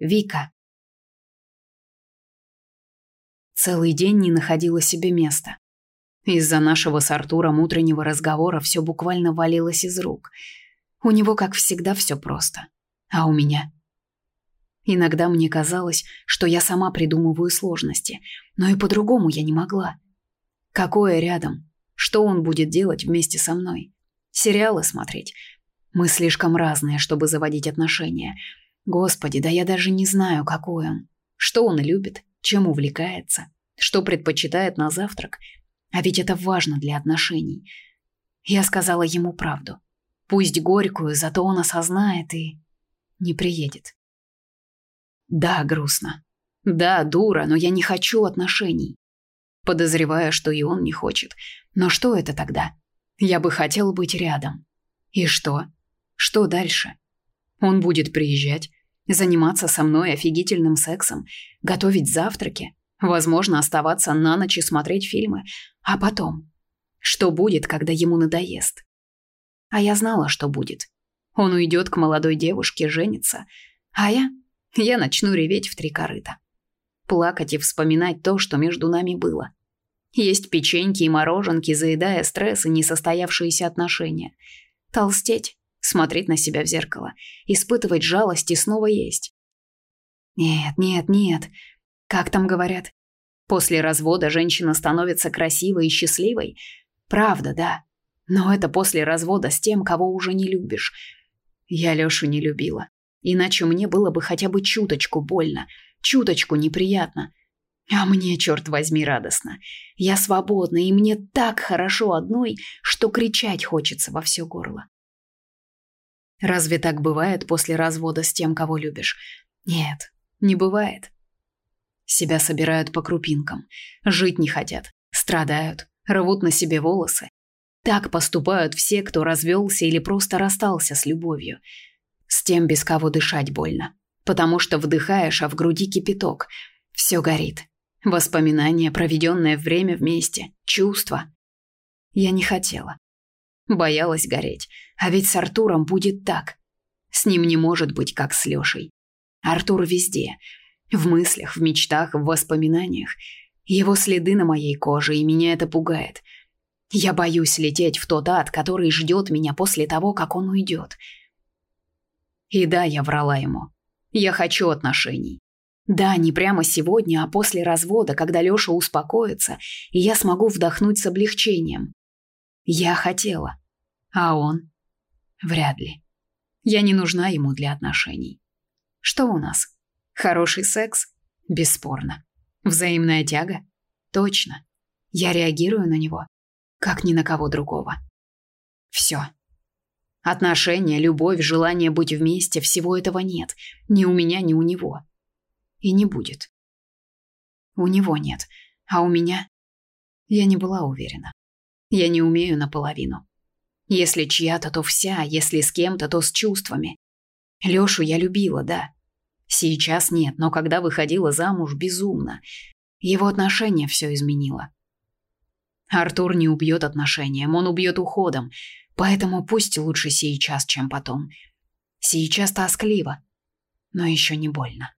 Вика. Целый день не находила себе места. Из-за нашего с Артуром утреннего разговора все буквально валилось из рук. У него, как всегда, все просто. А у меня? Иногда мне казалось, что я сама придумываю сложности, но и по-другому я не могла. Какое рядом? Что он будет делать вместе со мной? Сериалы смотреть? Мы слишком разные, чтобы заводить отношения. Господи, да я даже не знаю, какой он. Что он любит, чем увлекается, что предпочитает на завтрак. А ведь это важно для отношений. Я сказала ему правду. Пусть горькую, зато он осознает и не приедет. Да, грустно. Да, дура, но я не хочу отношений. подозревая, что и он не хочет. Но что это тогда? Я бы хотел быть рядом. И что? Что дальше? Он будет приезжать, заниматься со мной офигительным сексом, готовить завтраки, возможно, оставаться на ночь и смотреть фильмы. А потом? Что будет, когда ему надоест? А я знала, что будет. Он уйдет к молодой девушке, женится. А я? Я начну реветь в три корыта. Плакать и вспоминать то, что между нами было. Есть печеньки и мороженки, заедая стресс и несостоявшиеся отношения. Толстеть смотреть на себя в зеркало, испытывать жалость и снова есть. Нет, нет, нет. Как там говорят? После развода женщина становится красивой и счастливой. Правда, да. Но это после развода с тем, кого уже не любишь. Я Лешу не любила. Иначе мне было бы хотя бы чуточку больно, чуточку неприятно. А мне, черт возьми, радостно. Я свободна, и мне так хорошо одной, что кричать хочется во все горло. Разве так бывает после развода с тем, кого любишь? Нет, не бывает. Себя собирают по крупинкам, жить не хотят, страдают, рвут на себе волосы. Так поступают все, кто развелся или просто расстался с любовью. С тем, без кого дышать больно. Потому что вдыхаешь, а в груди кипяток. Все горит. Воспоминания, проведенное время вместе, чувства. Я не хотела. Боялась гореть. А ведь с Артуром будет так. С ним не может быть как с Лешей. Артур везде. В мыслях, в мечтах, в воспоминаниях. Его следы на моей коже, и меня это пугает. Я боюсь лететь в тот ад, который ждет меня после того, как он уйдет. И да, я врала ему. Я хочу отношений. Да, не прямо сегодня, а после развода, когда Леша успокоится, и я смогу вдохнуть с облегчением. Я хотела. А он? Вряд ли. Я не нужна ему для отношений. Что у нас? Хороший секс? Бесспорно. Взаимная тяга? Точно. Я реагирую на него, как ни на кого другого. Все. Отношения, любовь, желание быть вместе, всего этого нет. Ни у меня, ни у него. И не будет. У него нет. А у меня? Я не была уверена. Я не умею наполовину. Если чья-то, то вся, если с кем-то, то с чувствами. Лёшу я любила, да. Сейчас нет, но когда выходила замуж, безумно. Его отношение всё изменило. Артур не убьёт отношением, он убьёт уходом. Поэтому пусть лучше сейчас, чем потом. Сейчас тоскливо, но ещё не больно.